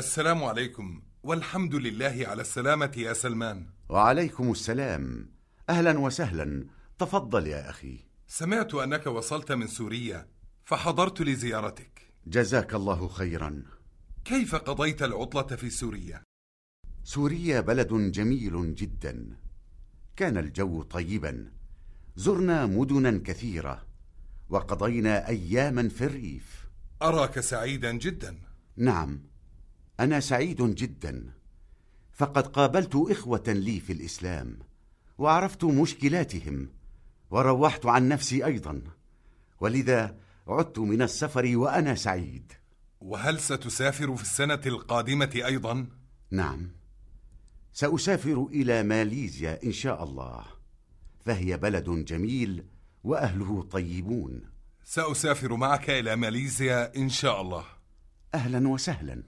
السلام عليكم. والحمد لله على السلامة يا سلمان. وعليكم السلام. أهلا وسهلا. تفضل يا أخي. سمعت أنك وصلت من سوريا فحضرت لزيارتك. جزاك الله خيرا. كيف قضيت العطلة في سوريا؟ سوريا بلد جميل جدا. كان الجو طيبا. زرنا مدنا كثيرة. وقضينا أياما في الريف. أراك سعيدا جدا. نعم. أنا سعيد جدا. فقد قابلت إخوة لي في الإسلام وعرفت مشكلاتهم وروحت عن نفسي أيضا. ولذا عدت من السفر وأنا سعيد. وهل ستسافر في السنة القادمة أيضا؟ نعم. سأسافر إلى ماليزيا إن شاء الله. فهي بلد جميل وأهله طيبون. سأسافر معك إلى ماليزيا إن شاء الله. أهلا وسهلا.